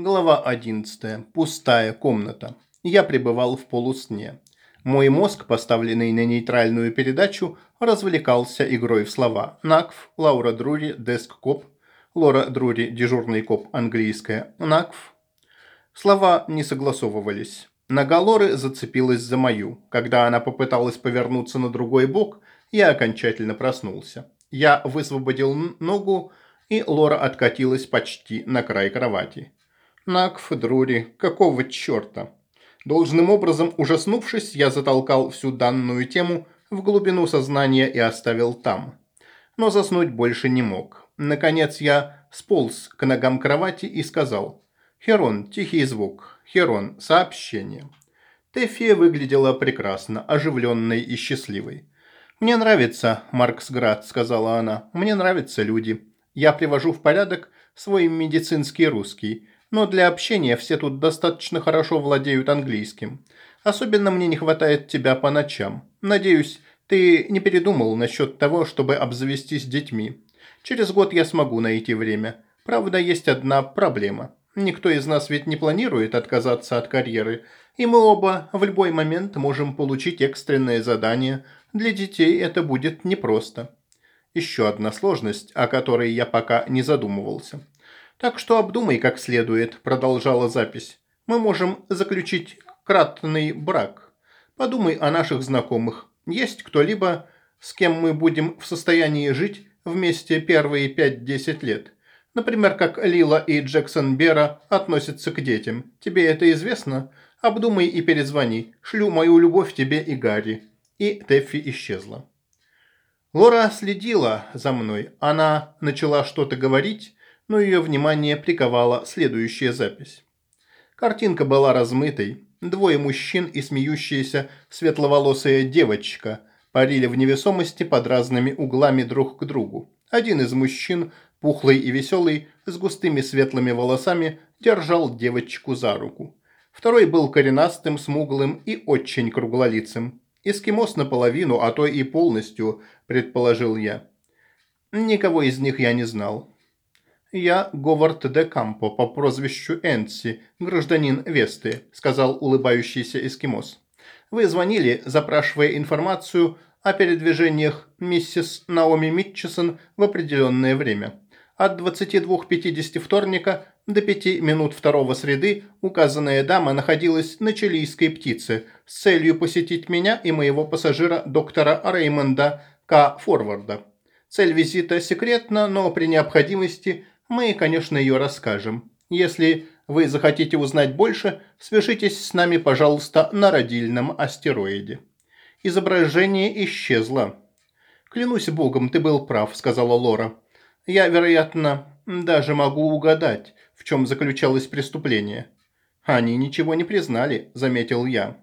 Глава 11. Пустая комната. Я пребывал в полусне. Мой мозг, поставленный на нейтральную передачу, развлекался игрой в слова. Накв, Лаура Друри, деск-коп. Лора Друри, дежурный коп, английская. Накв. Слова не согласовывались. Нога Лоры зацепилась за мою. Когда она попыталась повернуться на другой бок, я окончательно проснулся. Я высвободил ногу, и Лора откатилась почти на край кровати. Накф, Друри, какого черта? Должным образом, ужаснувшись, я затолкал всю данную тему в глубину сознания и оставил там. Но заснуть больше не мог. Наконец я сполз к ногам кровати и сказал «Херон, тихий звук. Херон, сообщение». Тефия выглядела прекрасно, оживленной и счастливой. «Мне нравится, Марксград», — сказала она. «Мне нравятся люди. Я привожу в порядок свой медицинский русский но для общения все тут достаточно хорошо владеют английским. Особенно мне не хватает тебя по ночам. Надеюсь, ты не передумал насчет того, чтобы обзавестись детьми. Через год я смогу найти время. Правда, есть одна проблема. Никто из нас ведь не планирует отказаться от карьеры, и мы оба в любой момент можем получить экстренное задание. Для детей это будет непросто. Еще одна сложность, о которой я пока не задумывался. Так что обдумай как следует, продолжала запись. Мы можем заключить кратный брак. Подумай о наших знакомых. Есть кто-либо, с кем мы будем в состоянии жить вместе первые 5-10 лет? Например, как Лила и Джексон Бера относятся к детям. Тебе это известно? Обдумай и перезвони. Шлю мою любовь тебе и Гарри. И Тэффи исчезла. Лора следила за мной. Она начала что-то говорить, но ее внимание приковала следующая запись. Картинка была размытой. Двое мужчин и смеющаяся светловолосая девочка парили в невесомости под разными углами друг к другу. Один из мужчин, пухлый и веселый, с густыми светлыми волосами, держал девочку за руку. Второй был коренастым, смуглым и очень круглолицым. Эскимос наполовину, а то и полностью, предположил я. Никого из них я не знал. «Я Говард де Кампо по прозвищу Энси, гражданин Весты», – сказал улыбающийся эскимос. «Вы звонили, запрашивая информацию о передвижениях миссис Наоми Митчесон в определенное время. От 22.50 вторника до 5 минут второго среды указанная дама находилась на чилийской птице с целью посетить меня и моего пассажира доктора Реймонда К. Форварда. Цель визита секретна, но при необходимости мы, конечно, ее расскажем. Если вы захотите узнать больше, свяжитесь с нами, пожалуйста, на родильном астероиде. Изображение исчезло. «Клянусь богом, ты был прав», – сказала Лора. «Я, вероятно, даже могу угадать, в чем заключалось преступление». «Они ничего не признали», – заметил я.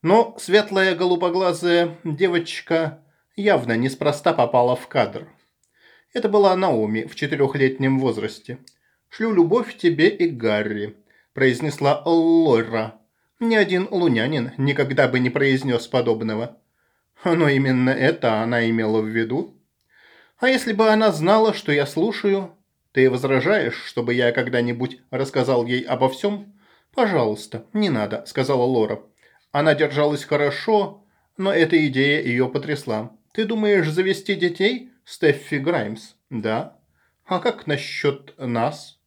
Но светлая голубоглазая девочка явно неспроста попала в кадр. Это была Наоми в четырехлетнем возрасте. «Шлю любовь тебе и Гарри», – произнесла Лора. Ни один лунянин никогда бы не произнес подобного. Но именно это она имела в виду. А если бы она знала, что я слушаю, ты возражаешь, чтобы я когда-нибудь рассказал ей обо всем? Пожалуйста, не надо, сказала Лора. Она держалась хорошо, но эта идея ее потрясла. Ты думаешь завести детей? Стеффи Граймс. Да. А как насчет нас?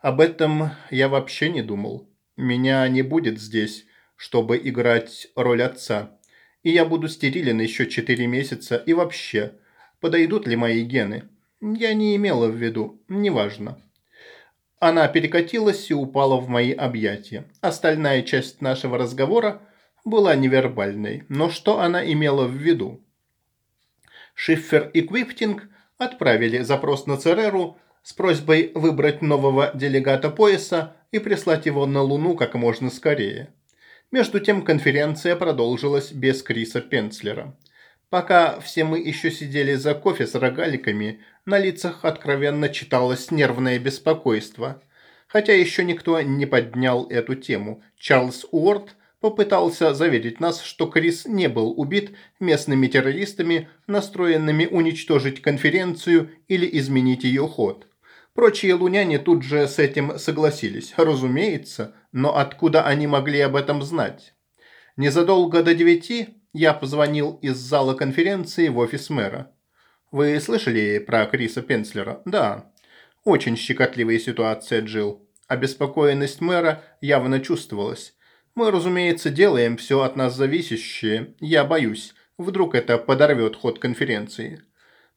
Об этом я вообще не думал. Меня не будет здесь, чтобы играть роль отца. И я буду стерилен еще четыре месяца. И вообще, подойдут ли мои гены? Я не имела в виду. Неважно. Она перекатилась и упала в мои объятия. Остальная часть нашего разговора была невербальной. Но что она имела в виду? Шиффер и Квифтинг отправили запрос на Цереру с просьбой выбрать нового делегата пояса и прислать его на Луну как можно скорее. Между тем конференция продолжилась без Криса Пенцлера. Пока все мы еще сидели за кофе с рогаликами, на лицах откровенно читалось нервное беспокойство. Хотя еще никто не поднял эту тему. Чарльз Уорд попытался заверить нас, что Крис не был убит местными террористами, настроенными уничтожить конференцию или изменить ее ход. Прочие луняне тут же с этим согласились. Разумеется, но откуда они могли об этом знать? Незадолго до девяти я позвонил из зала конференции в офис мэра. Вы слышали про Криса Пенслера? Да. Очень щекотливая ситуация, Джилл. Обеспокоенность мэра явно чувствовалась. Мы, разумеется, делаем все от нас зависящее. Я боюсь, вдруг это подорвет ход конференции.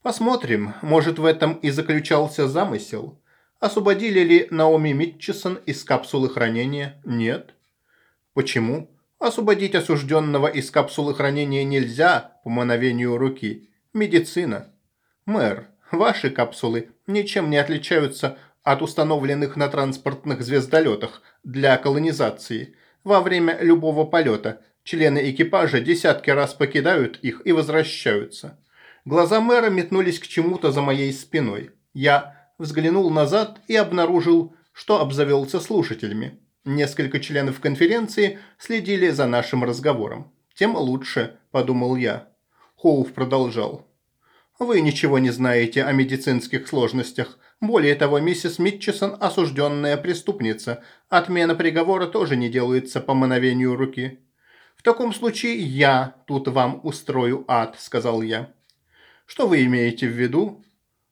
Посмотрим, может в этом и заключался замысел. Освободили ли Наоми Митчесон из капсулы хранения? Нет. Почему? Освободить осужденного из капсулы хранения нельзя по мановению руки. Медицина. Мэр, ваши капсулы ничем не отличаются от установленных на транспортных звездолетах для колонизации. Во время любого полета члены экипажа десятки раз покидают их и возвращаются. Глаза мэра метнулись к чему-то за моей спиной. Я взглянул назад и обнаружил, что обзавелся слушателями. Несколько членов конференции следили за нашим разговором. «Тем лучше», – подумал я. Хоув продолжал. «Вы ничего не знаете о медицинских сложностях. Более того, миссис Митчесон – осужденная преступница. Отмена приговора тоже не делается по мановению руки». «В таком случае я тут вам устрою ад», – сказал я. Что вы имеете в виду?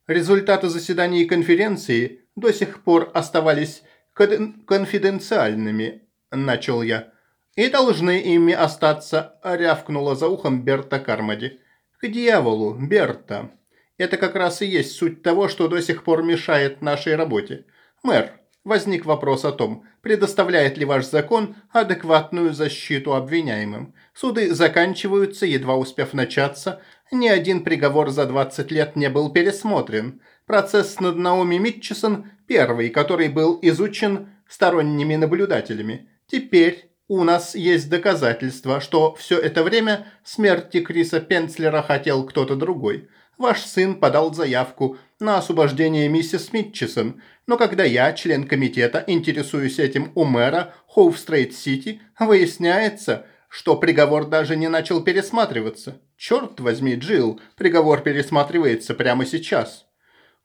Результаты заседаний конференции до сих пор оставались конфиденциальными, начал я. И должны ими остаться, рявкнула за ухом Берта Кармоди. К дьяволу, Берта. Это как раз и есть суть того, что до сих пор мешает нашей работе. Мэр, возник вопрос о том, предоставляет ли ваш закон адекватную защиту обвиняемым. Суды заканчиваются, едва успев начаться, ни один приговор за 20 лет не был пересмотрен. Процесс над Наоми Митчесон – первый, который был изучен сторонними наблюдателями. Теперь у нас есть доказательства, что все это время смерти Криса Пенцлера хотел кто-то другой. Ваш сын подал заявку на освобождение миссис Митчесон, но когда я, член комитета, интересуюсь этим у мэра Хоув-Стрейт-Сити, выясняется, что приговор даже не начал пересматриваться. Черт возьми, Джилл, приговор пересматривается прямо сейчас.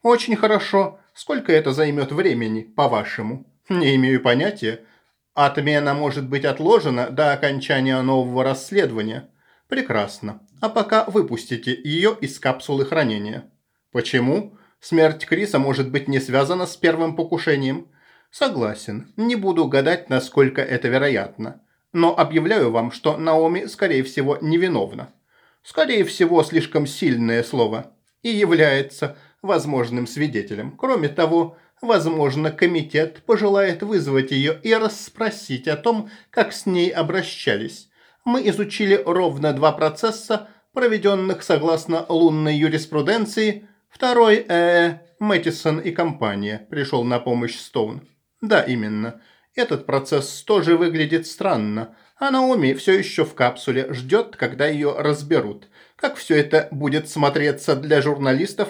Очень хорошо. Сколько это займет времени, по-вашему? Не имею понятия. Отмена может быть отложена до окончания нового расследования. Прекрасно. А пока выпустите ее из капсулы хранения. Почему? Смерть Криса может быть не связана с первым покушением. Согласен. Не буду гадать, насколько это вероятно но объявляю вам, что Наоми, скорее всего, невиновна. Скорее всего, слишком сильное слово. И является возможным свидетелем. Кроме того, возможно, комитет пожелает вызвать ее и расспросить о том, как с ней обращались. Мы изучили ровно два процесса, проведенных согласно лунной юриспруденции. Второй, э, Мэттисон и компания, пришел на помощь Стоун. Да, именно. Этот процесс тоже выглядит странно, а Наоми все еще в капсуле, ждет, когда ее разберут. Как все это будет смотреться для журналистов?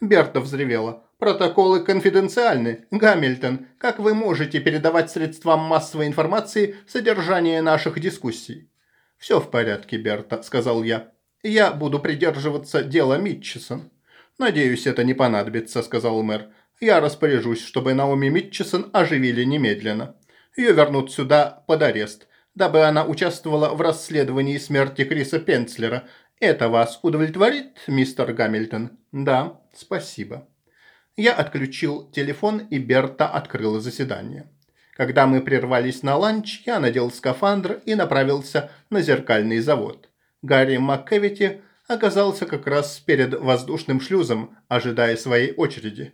Берта взревела. Протоколы конфиденциальны. Гамильтон, как вы можете передавать средствам массовой информации содержание наших дискуссий? Все в порядке, Берта, сказал я. Я буду придерживаться дела Митчесон. Надеюсь, это не понадобится, сказал мэр. Я распоряжусь, чтобы Наоми Митчесон оживили немедленно. Ее вернут сюда под арест, дабы она участвовала в расследовании смерти Криса Пенцлера. Это вас удовлетворит, мистер Гамильтон? Да, спасибо. Я отключил телефон, и Берта открыла заседание. Когда мы прервались на ланч, я надел скафандр и направился на зеркальный завод. Гарри МакКевити оказался как раз перед воздушным шлюзом, ожидая своей очереди.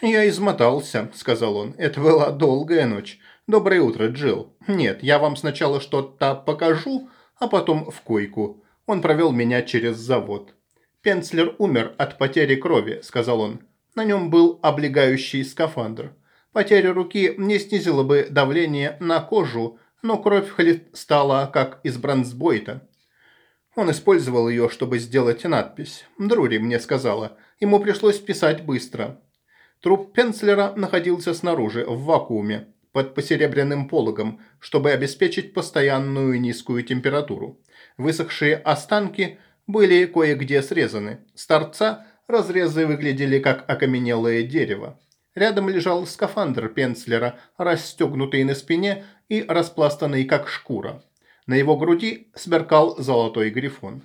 «Я измотался», – сказал он. «Это была долгая ночь. Доброе утро, Джилл. Нет, я вам сначала что-то покажу, а потом в койку». Он провел меня через завод. «Пенцлер умер от потери крови», – сказал он. На нем был облегающий скафандр. Потеря руки не снизила бы давление на кожу, но кровь стала как из бронзбойта. Он использовал ее, чтобы сделать надпись. Друри мне сказала. Ему пришлось писать быстро. Труп Пенцлера находился снаружи, в вакууме, под посеребряным пологом, чтобы обеспечить постоянную низкую температуру. Высохшие останки были кое-где срезаны. С торца разрезы выглядели как окаменелое дерево. Рядом лежал скафандр Пенцлера, расстегнутый на спине и распластанный как шкура. На его груди сверкал золотой грифон.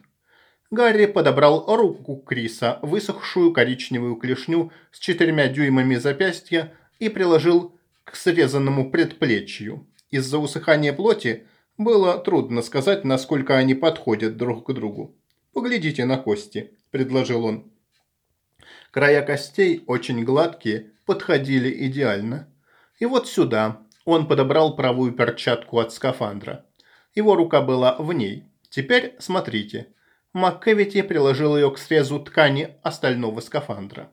Гарри подобрал руку Криса, высохшую коричневую клешню с четырьмя дюймами запястья, и приложил к срезанному предплечью. Из-за усыхания плоти было трудно сказать, насколько они подходят друг к другу. «Поглядите на кости», – предложил он. Края костей, очень гладкие, подходили идеально. И вот сюда он подобрал правую перчатку от скафандра. Его рука была в ней. Теперь смотрите – МакКевити приложил ее к срезу ткани остального скафандра.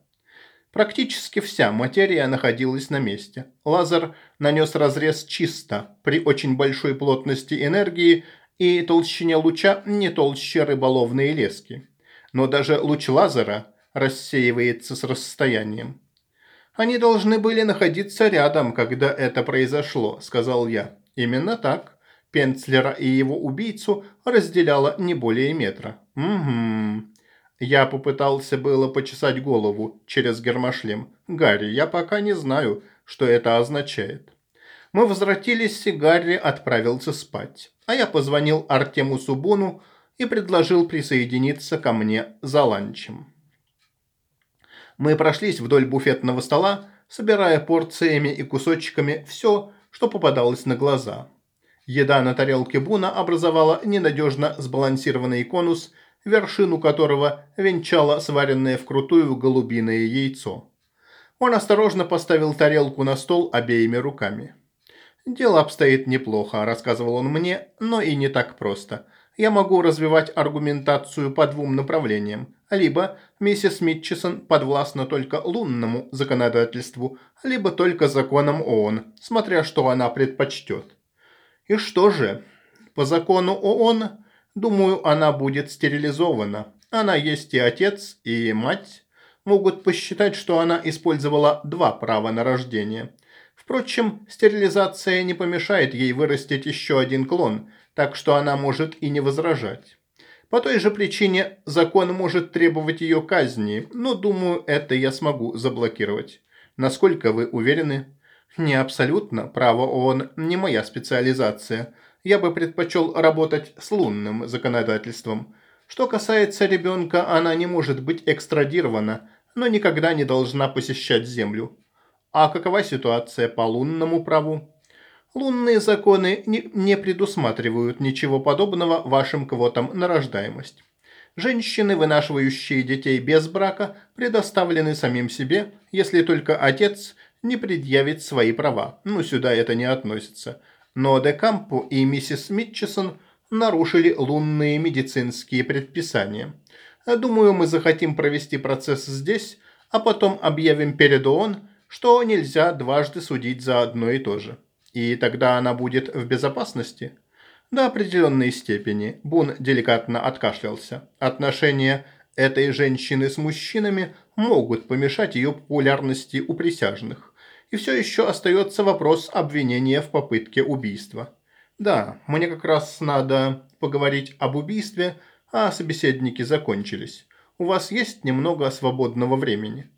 Практически вся материя находилась на месте. Лазер нанес разрез чисто, при очень большой плотности энергии и толщине луча не толще рыболовные лески. Но даже луч лазера рассеивается с расстоянием. «Они должны были находиться рядом, когда это произошло», – сказал я. «Именно так. Пенцлера и его убийцу разделяло не более метра. Угу. Я попытался было почесать голову через гермошлем. Гарри, я пока не знаю, что это означает. Мы возвратились, и Гарри отправился спать. А я позвонил Артему Субону и предложил присоединиться ко мне за ланчем. Мы прошлись вдоль буфетного стола, собирая порциями и кусочками все, что попадалось на глаза. Еда на тарелке Буна образовала ненадежно сбалансированный конус, вершину которого венчало сваренное вкрутую голубиное яйцо. Он осторожно поставил тарелку на стол обеими руками. «Дело обстоит неплохо», – рассказывал он мне, – «но и не так просто. Я могу развивать аргументацию по двум направлениям. Либо миссис Митчесон подвластна только лунному законодательству, либо только законам ООН, смотря что она предпочтет. И что же? По закону ООН, думаю, она будет стерилизована. Она есть и отец, и мать. Могут посчитать, что она использовала два права на рождение. Впрочем, стерилизация не помешает ей вырастить еще один клон, так что она может и не возражать. По той же причине закон может требовать ее казни, но, думаю, это я смогу заблокировать. Насколько вы уверены? Не абсолютно. Право ООН не моя специализация. Я бы предпочел работать с лунным законодательством. Что касается ребенка, она не может быть экстрадирована, но никогда не должна посещать Землю. А какова ситуация по лунному праву? Лунные законы не, не предусматривают ничего подобного вашим квотам на рождаемость. Женщины, вынашивающие детей без брака, предоставлены самим себе, если только отец не предъявит свои права. Ну, сюда это не относится. Но Декампо и миссис Митчесон нарушили лунные медицинские предписания. Думаю, мы захотим провести процесс здесь, а потом объявим перед ООН, что нельзя дважды судить за одно и то же. И тогда она будет в безопасности? До определенной степени. Бун деликатно откашлялся. Отношения этой женщины с мужчинами могут помешать ее популярности у присяжных. И все еще остается вопрос обвинения в попытке убийства. Да, мне как раз надо поговорить об убийстве, а собеседники закончились. У вас есть немного свободного времени?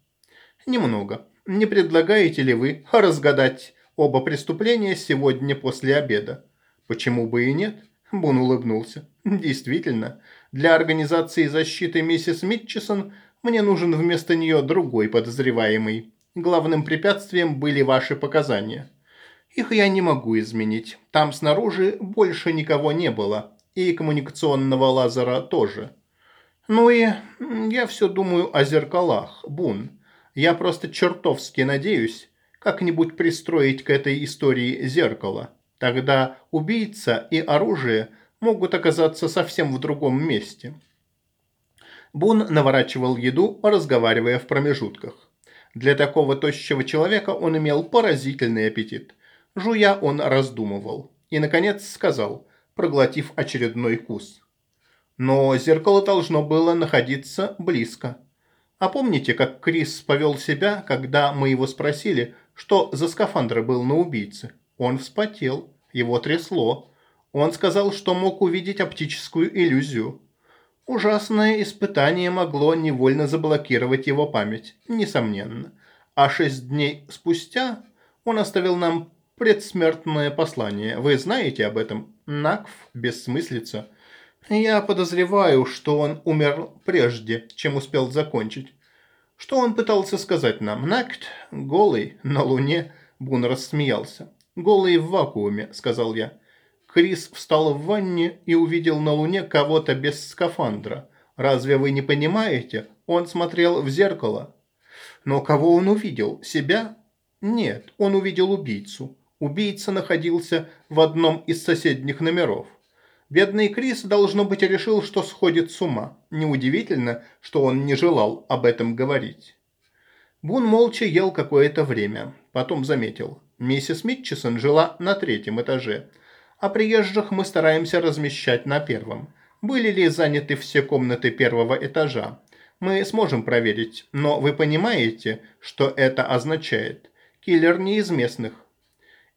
Немного. Не предлагаете ли вы разгадать оба преступления сегодня после обеда? Почему бы и нет? Бун улыбнулся. Действительно, для организации защиты миссис Митчесон мне нужен вместо нее другой подозреваемый. Главным препятствием были ваши показания. Их я не могу изменить. Там снаружи больше никого не было. И коммуникационного лазера тоже. Ну и я все думаю о зеркалах, Бун. Я просто чертовски надеюсь как-нибудь пристроить к этой истории зеркало. Тогда убийца и оружие могут оказаться совсем в другом месте. Бун наворачивал еду, разговаривая в промежутках. Для такого тощего человека он имел поразительный аппетит. Жуя он раздумывал. И, наконец, сказал, проглотив очередной кус. Но зеркало должно было находиться близко. А помните, как Крис повел себя, когда мы его спросили, что за скафандр был на убийце? Он вспотел, его трясло. Он сказал, что мог увидеть оптическую иллюзию. Ужасное испытание могло невольно заблокировать его память, несомненно. А шесть дней спустя он оставил нам предсмертное послание. Вы знаете об этом? Накв, бессмыслица. Я подозреваю, что он умер прежде, чем успел закончить. Что он пытался сказать нам? Накт, голый, на луне. Бун рассмеялся. «Голый в вакууме», — сказал я. Крис встал в ванне и увидел на луне кого-то без скафандра. Разве вы не понимаете? Он смотрел в зеркало. Но кого он увидел? Себя? Нет, он увидел убийцу. Убийца находился в одном из соседних номеров. Бедный Крис, должно быть, решил, что сходит с ума. Неудивительно, что он не желал об этом говорить. Бун молча ел какое-то время. Потом заметил. Миссис Митчесон жила на третьем этаже, а приезжих мы стараемся размещать на первом. Были ли заняты все комнаты первого этажа? Мы сможем проверить, но вы понимаете, что это означает? Киллер не из местных,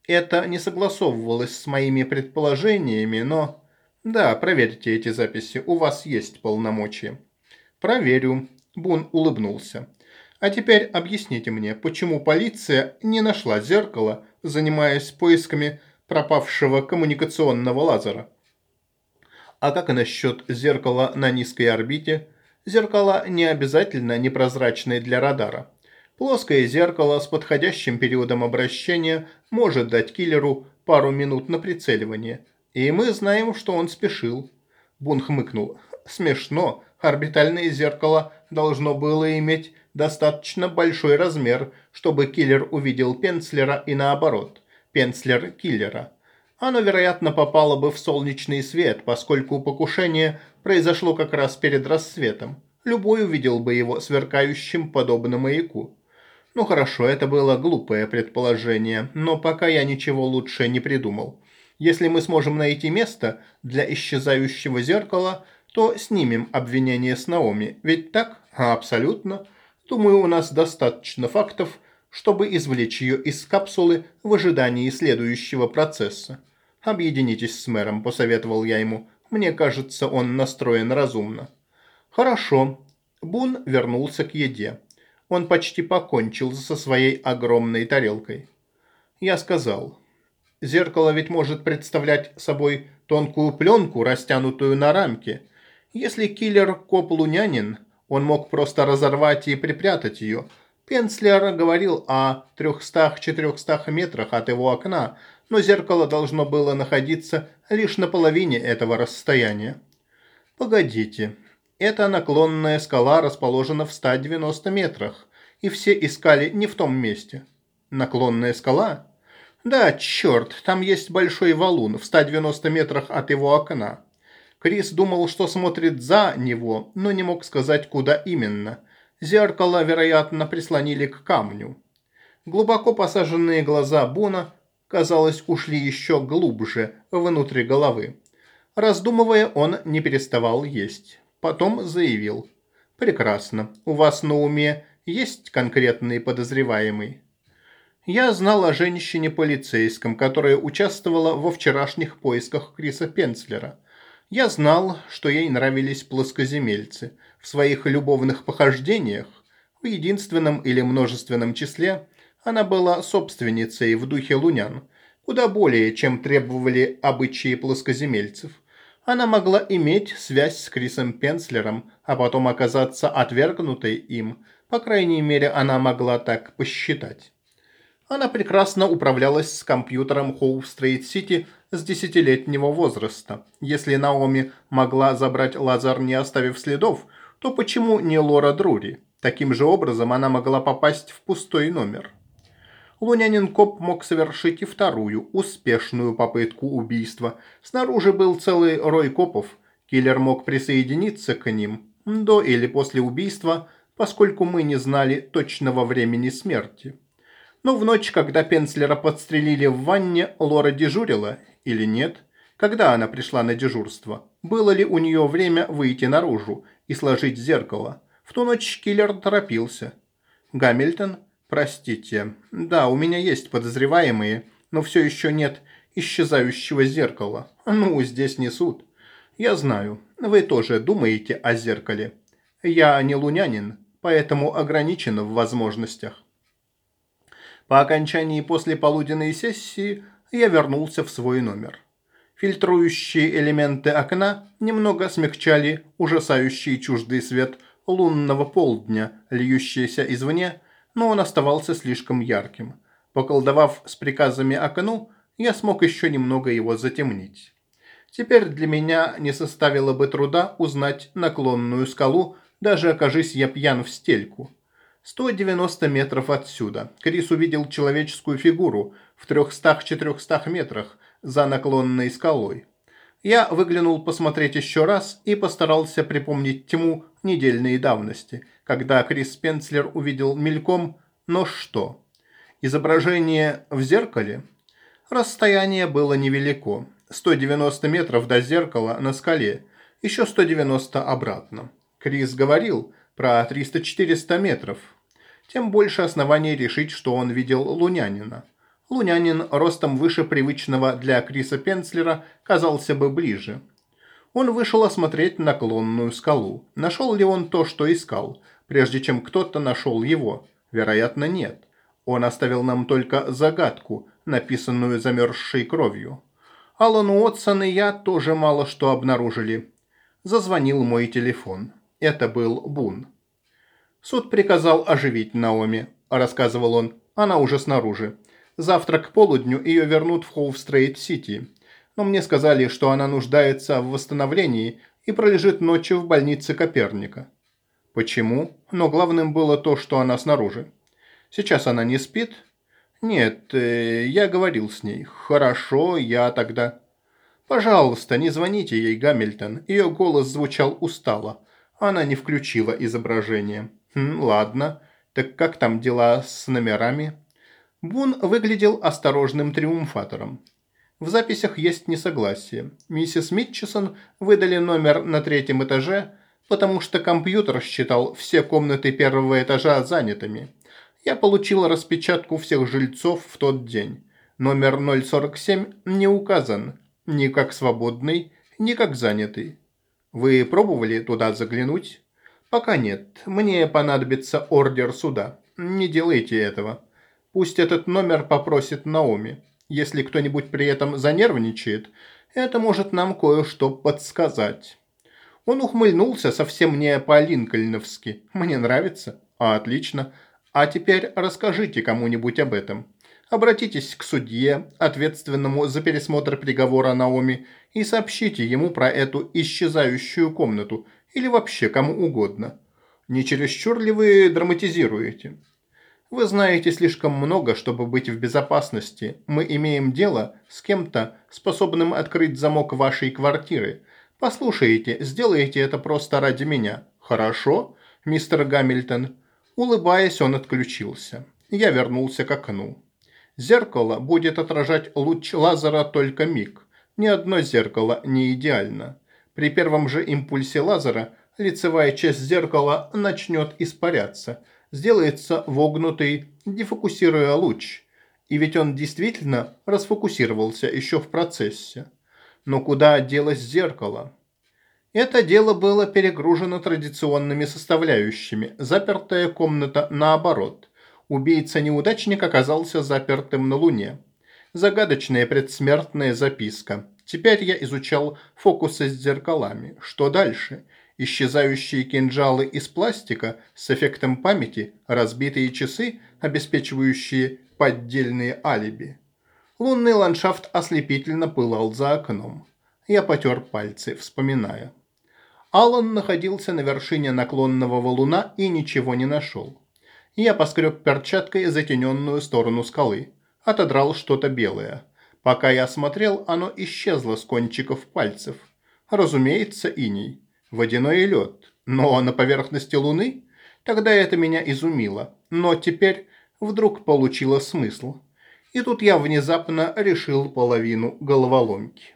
это не согласовывалось с моими предположениями, но... Да, проверьте эти записи, у вас есть полномочия. Проверю. Бун улыбнулся. А теперь объясните мне, почему полиция не нашла зеркало, занимаясь поисками пропавшего коммуникационного лазера? А как насчет зеркала на низкой орбите? Зеркала не обязательно непрозрачные для радара. Плоское зеркало с подходящим периодом обращения может дать киллеру пару минут на прицеливание. И мы знаем, что он спешил. Бун хмыкнул. Смешно. Орбитальное зеркало должно было иметь достаточно большой размер, чтобы киллер увидел Пенцлера и наоборот. Пенцлер киллера. Оно, вероятно, попало бы в солнечный свет, поскольку покушение произошло как раз перед рассветом. Любой увидел бы его сверкающим подобно маяку. Ну хорошо, это было глупое предположение, но пока я ничего лучше не придумал. Если мы сможем найти место для исчезающего зеркала, то снимем обвинение с Наоми. Ведь так? А, абсолютно. Думаю, у нас достаточно фактов, чтобы извлечь ее из капсулы в ожидании следующего процесса. «Объединитесь с мэром», – посоветовал я ему. «Мне кажется, он настроен разумно». «Хорошо». Бун вернулся к еде. Он почти покончил со своей огромной тарелкой. Я сказал, зеркало ведь может представлять собой тонкую пленку, растянутую на рамке. Если киллер коп лунянин, он мог просто разорвать и припрятать ее. Пенслер говорил о 300-400 метрах от его окна, но зеркало должно было находиться лишь на половине этого расстояния. Погодите, эта наклонная скала расположена в 190 метрах, и все искали не в том месте. Наклонная скала? Да, черт, там есть большой валун в 190 метрах от его окна. Крис думал, что смотрит за него, но не мог сказать, куда именно. Зеркало, вероятно, прислонили к камню. Глубоко посаженные глаза Буна, казалось, ушли еще глубже, внутрь головы. Раздумывая, он не переставал есть. Потом заявил. «Прекрасно. У вас на уме есть конкретный подозреваемый?» Я знал о женщине-полицейском, которая участвовала во вчерашних поисках Криса Пенцлера. Я знал, что ей нравились плоскоземельцы. В своих любовных похождениях, в единственном или множественном числе, она была собственницей в духе лунян, куда более, чем требовали обычаи плоскоземельцев – она могла иметь связь с Крисом Пенслером, а потом оказаться отвергнутой им. По крайней мере, она могла так посчитать. Она прекрасно управлялась с компьютером Хоув-Стрейт-Сити с десятилетнего возраста. Если Наоми могла забрать лазер, не оставив следов, то почему не Лора Друри? Таким же образом она могла попасть в пустой номер. Лунянин Коп мог совершить и вторую, успешную попытку убийства. Снаружи был целый рой копов. Киллер мог присоединиться к ним до или после убийства, поскольку мы не знали точного времени смерти. Но в ночь, когда Пенслера подстрелили в ванне, Лора дежурила или нет? Когда она пришла на дежурство? Было ли у нее время выйти наружу и сложить зеркало? В ту ночь киллер торопился. Гамильтон «Простите. Да, у меня есть подозреваемые, но все еще нет исчезающего зеркала. Ну, здесь не суд. Я знаю, вы тоже думаете о зеркале. Я не лунянин, поэтому ограничен в возможностях». По окончании послеполуденной сессии я вернулся в свой номер. Фильтрующие элементы окна немного смягчали ужасающий чуждый свет лунного полдня, льющийся извне, но он оставался слишком ярким. Поколдовав с приказами окну, я смог еще немного его затемнить. Теперь для меня не составило бы труда узнать наклонную скалу, даже окажись я пьян в стельку. 190 метров отсюда Крис увидел человеческую фигуру в 300-400 метрах за наклонной скалой. Я выглянул посмотреть еще раз и постарался припомнить тьму недельной давности, когда Крис Пенцлер увидел мельком, но что? Изображение в зеркале? Расстояние было невелико. 190 метров до зеркала на скале, еще 190 обратно. Крис говорил про 300-400 метров. Тем больше оснований решить, что он видел лунянина. Лунянин ростом выше привычного для Криса Пенцлера казался бы ближе. Он вышел осмотреть наклонную скалу. Нашел ли он то, что искал, прежде чем кто-то нашел его? Вероятно, нет. Он оставил нам только загадку, написанную замерзшей кровью. Алан Уотсон и я тоже мало что обнаружили. Зазвонил мой телефон. Это был Бун. Суд приказал оживить Наоми, рассказывал он. Она уже снаружи. Завтра к полудню ее вернут в Хоув-Стрейт-Сити. Но мне сказали, что она нуждается в восстановлении и пролежит ночью в больнице Коперника. Почему? Но главным было то, что она снаружи. Сейчас она не спит, «Нет, э, я говорил с ней. Хорошо, я тогда...» «Пожалуйста, не звоните ей, Гамильтон». Ее голос звучал устало. Она не включила изображение. «Хм, «Ладно. Так как там дела с номерами?» Бун выглядел осторожным триумфатором. В записях есть несогласие. Миссис Митчесон выдали номер на третьем этаже, потому что компьютер считал все комнаты первого этажа занятыми. Я получил распечатку всех жильцов в тот день. Номер 047 не указан ни как свободный, ни как занятый. Вы пробовали туда заглянуть? Пока нет. Мне понадобится ордер суда. Не делайте этого. Пусть этот номер попросит Наоми. Если кто-нибудь при этом занервничает, это может нам кое-что подсказать. Он ухмыльнулся совсем не по-линкольновски. Мне нравится. А, отлично. А теперь расскажите кому-нибудь об этом. Обратитесь к судье, ответственному за пересмотр приговора Наоми, и сообщите ему про эту исчезающую комнату, или вообще кому угодно. Не чересчур ли вы драматизируете? Вы знаете слишком много, чтобы быть в безопасности. Мы имеем дело с кем-то, способным открыть замок вашей квартиры. Послушайте, сделайте это просто ради меня. Хорошо, мистер Гамильтон?» Улыбаясь, он отключился. Я вернулся к окну. Зеркало будет отражать луч лазера только миг. Ни одно зеркало не идеально. При первом же импульсе лазера лицевая часть зеркала начнет испаряться, сделается вогнутый, дефокусируя луч. И ведь он действительно расфокусировался еще в процессе. Но куда делось зеркало? Это дело было перегружено традиционными составляющими. Запертая комната наоборот. Убийца-неудачник оказался запертым на Луне. Загадочная предсмертная записка. Теперь я изучал фокусы с зеркалами. Что дальше? Исчезающие кинжалы из пластика с эффектом памяти, разбитые часы, обеспечивающие поддельные алиби. Лунный ландшафт ослепительно пылал за окном. Я потер пальцы, вспоминая. Алан находился на вершине наклонного валуна и ничего не нашел. Я поскреб перчаткой затененную сторону скалы. Отодрал что-то белое. Пока я смотрел, оно исчезло с кончиков пальцев. Разумеется, иней. Водяной лед. Но на поверхности Луны? Тогда это меня изумило. Но теперь вдруг получило смысл. И тут я внезапно решил половину головоломки.